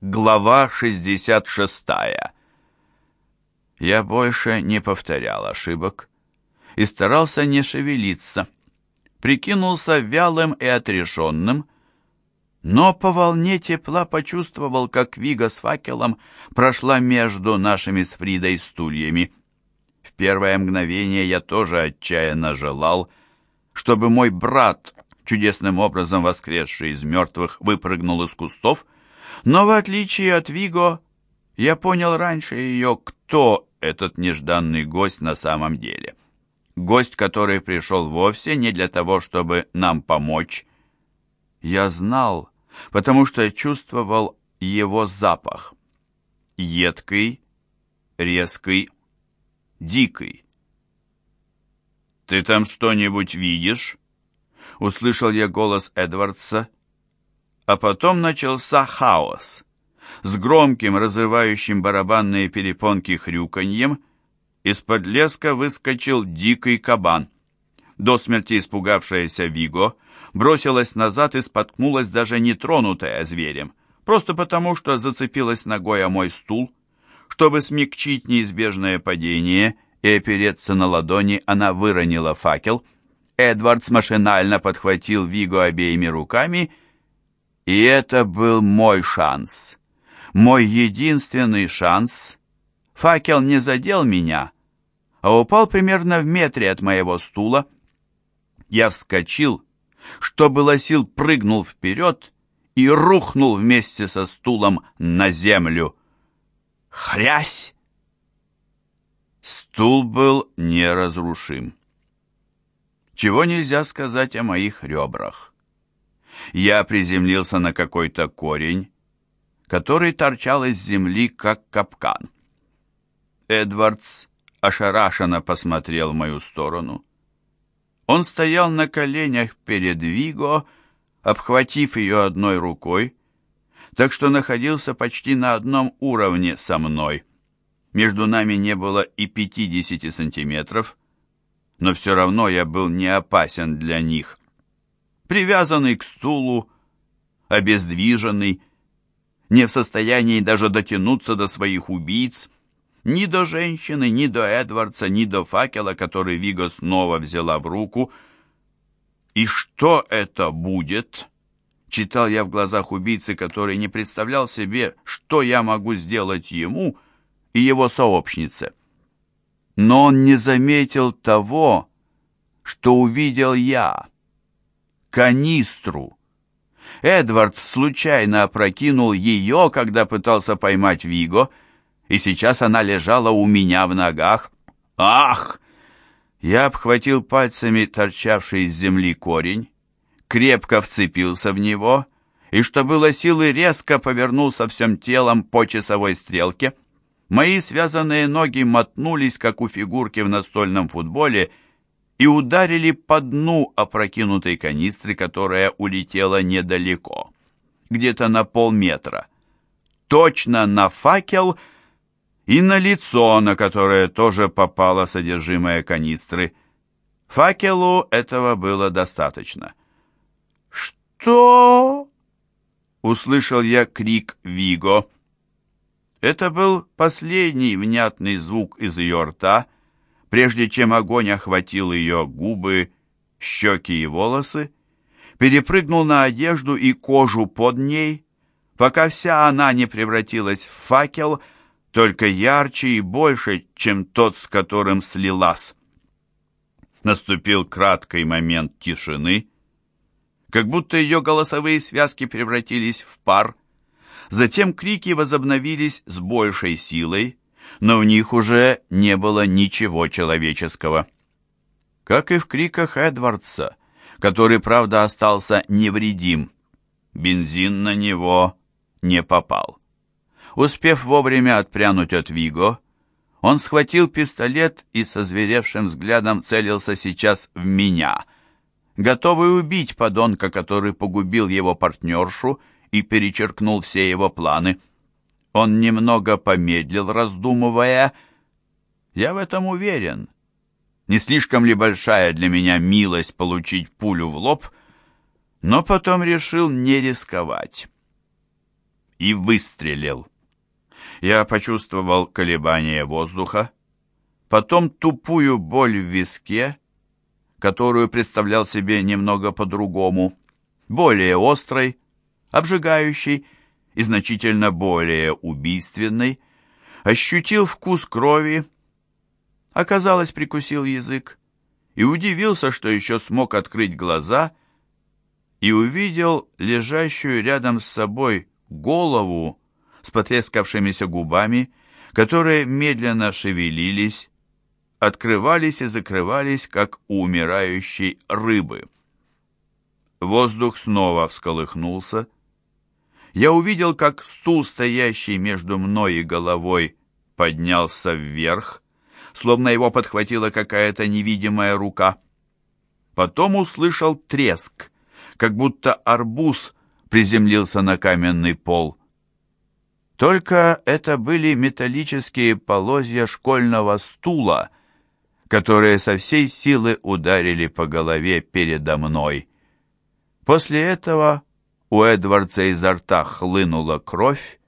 Глава 66. Я больше не повторял ошибок и старался не шевелиться. Прикинулся вялым и отрешенным, но по волне тепла почувствовал, как Вига с факелом прошла между нашими с Фридой стульями. В первое мгновение я тоже отчаянно желал, чтобы мой брат, чудесным образом воскресший из мертвых, выпрыгнул из кустов — но в отличие от Виго, я понял раньше ее, кто этот нежданный гость на самом деле. Гость, который пришел вовсе не для того, чтобы нам помочь. Я знал, потому что чувствовал его запах. Едкий, резкий, дикий. «Ты там что-нибудь видишь?» Услышал я голос Эдвардса, а потом начался хаос. С громким, разрывающим барабанные перепонки хрюканьем из-под леска выскочил дикий кабан. До смерти испугавшаяся Виго бросилась назад и споткнулась даже не тронутая зверем, просто потому, что зацепилась ногой о мой стул. Чтобы смягчить неизбежное падение и опереться на ладони, она выронила факел. Эдвардс машинально подхватил Виго обеими руками и, и это был мой шанс. Мой единственный шанс. Факел не задел меня, а упал примерно в метре от моего стула. Я вскочил, что было сил, прыгнул вперед и рухнул вместе со стулом на землю. Хрясь! Стул был неразрушим. Чего нельзя сказать о моих ребрах. Я приземлился на какой-то корень, который торчал из земли, как капкан. Эдвардс ошарашенно посмотрел в мою сторону. Он стоял на коленях перед Виго, обхватив ее одной рукой, так что находился почти на одном уровне со мной. Между нами не было и пятидесяти сантиметров, но все равно я был не опасен для них привязанный к стулу, обездвиженный, не в состоянии даже дотянуться до своих убийц, ни до женщины, ни до Эдвардса, ни до факела, который Вига снова взяла в руку. «И что это будет?» Читал я в глазах убийцы, который не представлял себе, что я могу сделать ему и его сообщнице. Но он не заметил того, что увидел я канистру. Эдвардс случайно опрокинул ее, когда пытался поймать Виго, и сейчас она лежала у меня в ногах. Ах! Я обхватил пальцами торчавший из земли корень, крепко вцепился в него и, что было силы, резко повернулся всем телом по часовой стрелке. Мои связанные ноги мотнулись, как у фигурки в настольном футболе, и ударили по дну опрокинутой канистры, которая улетела недалеко, где-то на полметра. Точно на факел и на лицо, на которое тоже попало содержимое канистры. Факелу этого было достаточно. «Что?» — услышал я крик Виго. Это был последний внятный звук из ее рта — прежде чем огонь охватил ее губы, щеки и волосы, перепрыгнул на одежду и кожу под ней, пока вся она не превратилась в факел, только ярче и больше, чем тот, с которым слилась. Наступил краткий момент тишины, как будто ее голосовые связки превратились в пар, затем крики возобновились с большей силой, но в них уже не было ничего человеческого. Как и в криках Эдвардса, который, правда, остался невредим. Бензин на него не попал. Успев вовремя отпрянуть от Виго, он схватил пистолет и со зверевшим взглядом целился сейчас в меня, готовый убить подонка, который погубил его партнершу и перечеркнул все его планы. Он немного помедлил, раздумывая. Я в этом уверен. Не слишком ли большая для меня милость получить пулю в лоб, но потом решил не рисковать. и выстрелил. Я почувствовал колебание воздуха, потом тупую боль в виске, которую представлял себе немного по-другому, более острой, обжигающей и значительно более убийственной, ощутил вкус крови, оказалось, прикусил язык, и удивился, что еще смог открыть глаза и увидел лежащую рядом с собой голову с потрескавшимися губами, которые медленно шевелились, открывались и закрывались, как у умирающей рыбы. Воздух снова всколыхнулся. Я увидел, как стул, стоящий между мной и головой, поднялся вверх, словно его подхватила какая-то невидимая рука. Потом услышал треск, как будто арбуз приземлился на каменный пол. Только это были металлические полозья школьного стула, которые со всей силы ударили по голове передо мной. После этого у Эдвардса изо рта хлынула кровь,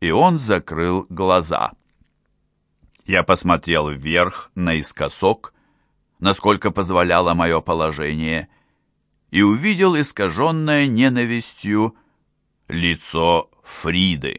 и он закрыл глаза. Я посмотрел вверх, наискосок, насколько позволяло мое положение, и увидел искаженное ненавистью лицо Фриды.